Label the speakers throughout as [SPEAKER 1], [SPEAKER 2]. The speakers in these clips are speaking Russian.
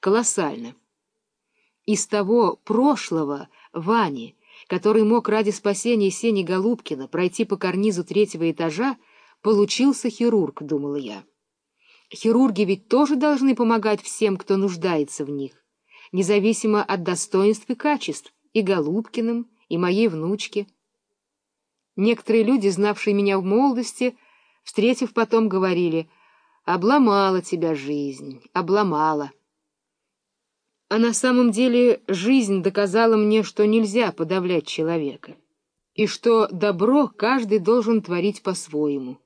[SPEAKER 1] колоссально. Из того прошлого Вани, который мог ради спасения Сени Голубкина пройти по карнизу третьего этажа, получился хирург, думала я. Хирурги ведь тоже должны помогать всем, кто нуждается в них, независимо от достоинств и качеств, и Голубкиным, и моей внучке. Некоторые люди, знавшие меня в молодости, встретив потом, говорили «Обломала тебя жизнь, обломала». А на самом деле жизнь доказала мне, что нельзя подавлять человека, и что добро каждый должен творить по-своему,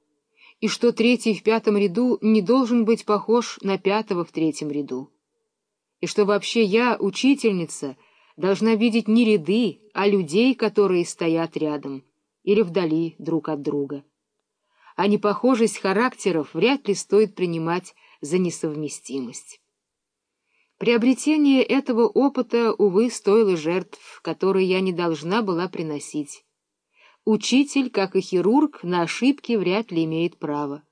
[SPEAKER 1] и что третий в пятом ряду не должен быть похож на пятого в третьем ряду, и что вообще я, учительница, должна видеть не ряды, а людей, которые стоят рядом или вдали друг от друга. А непохожесть характеров вряд ли стоит принимать за несовместимость. Приобретение этого опыта, увы, стоило жертв, которые я не должна была приносить. Учитель, как и хирург, на ошибки вряд ли имеет право.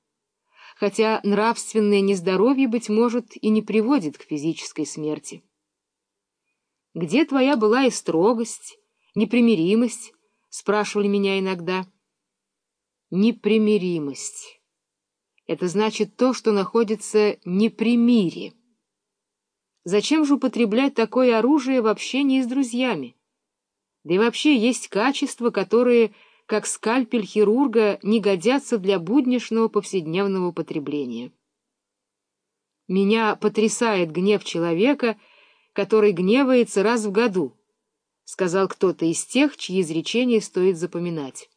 [SPEAKER 1] Хотя нравственное нездоровье, быть может, и не приводит к физической смерти. «Где твоя была и строгость, непримиримость?» — спрашивали меня иногда. «Непримиримость. Это значит то, что находится не при мире». Зачем же употреблять такое оружие в общении с друзьями? Да и вообще есть качества, которые, как скальпель хирурга, не годятся для буднишного повседневного употребления. Меня потрясает гнев человека, который гневается раз в году, — сказал кто-то из тех, чьи изречения стоит запоминать.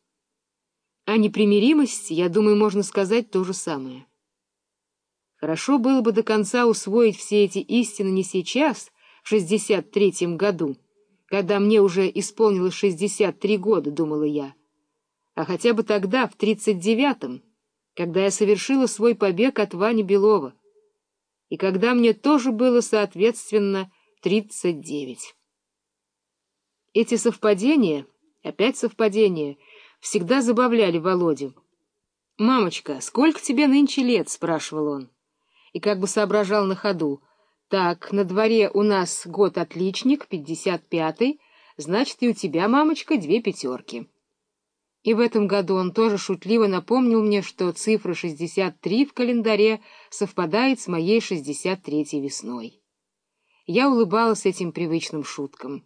[SPEAKER 1] А непримиримость, я думаю, можно сказать то же самое. Хорошо было бы до конца усвоить все эти истины не сейчас, в шестьдесят третьем году, когда мне уже исполнилось шестьдесят три года, думала я, а хотя бы тогда, в тридцать девятом, когда я совершила свой побег от Вани Белова, и когда мне тоже было, соответственно, тридцать девять. Эти совпадения, опять совпадения, всегда забавляли Володю. «Мамочка, сколько тебе нынче лет?» — спрашивал он и как бы соображал на ходу. Так, на дворе у нас год отличник, пятьдесят пятый, значит, и у тебя, мамочка, две пятерки. И в этом году он тоже шутливо напомнил мне, что цифра шестьдесят три в календаре совпадает с моей шестьдесят третьей весной. Я улыбалась этим привычным шуткам,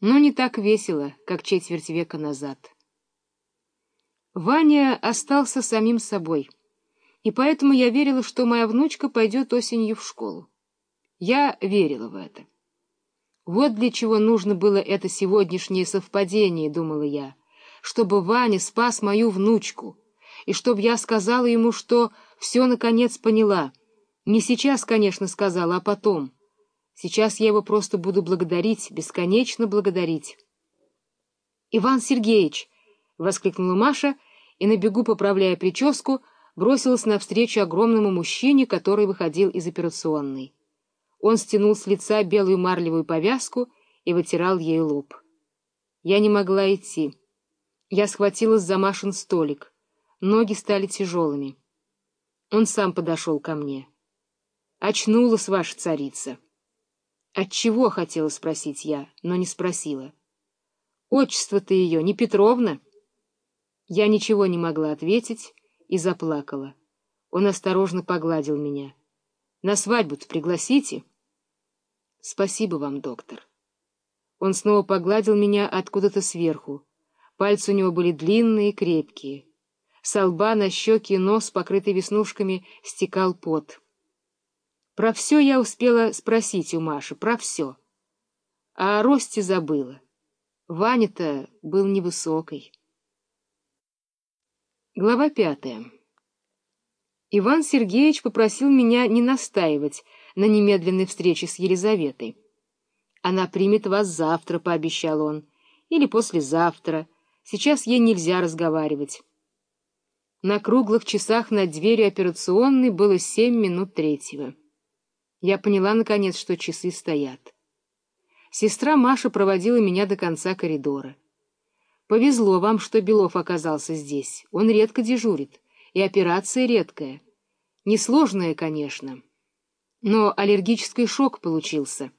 [SPEAKER 1] но не так весело, как четверть века назад. Ваня остался самим собой — и поэтому я верила, что моя внучка пойдет осенью в школу. Я верила в это. Вот для чего нужно было это сегодняшнее совпадение, думала я, чтобы Ваня спас мою внучку, и чтобы я сказала ему, что все наконец поняла. Не сейчас, конечно, сказала, а потом. Сейчас я его просто буду благодарить, бесконечно благодарить. — Иван Сергеевич! — воскликнула Маша, и на бегу, поправляя прическу, — бросилась навстречу огромному мужчине, который выходил из операционной. Он стянул с лица белую марлевую повязку и вытирал ей лоб. Я не могла идти. Я схватилась за Машин столик. Ноги стали тяжелыми. Он сам подошел ко мне. «Очнулась ваша царица». «Отчего?» — хотела спросить я, но не спросила. «Отчество-то ее не Петровна?» Я ничего не могла ответить, и заплакала. Он осторожно погладил меня. — На свадьбу-то пригласите? — Спасибо вам, доктор. Он снова погладил меня откуда-то сверху. Пальцы у него были длинные и крепкие. С лба на щеки и нос, покрытый веснушками, стекал пот. Про все я успела спросить у Маши, про все. А о росте забыла. Ваня-то был невысокой. Глава пятая. Иван Сергеевич попросил меня не настаивать на немедленной встрече с Елизаветой. «Она примет вас завтра», — пообещал он, — «или послезавтра. Сейчас ей нельзя разговаривать». На круглых часах над дверью операционной было семь минут третьего. Я поняла, наконец, что часы стоят. Сестра Маша проводила меня до конца коридора. Повезло вам, что Белов оказался здесь. Он редко дежурит, и операция редкая. Несложная, конечно. Но аллергический шок получился.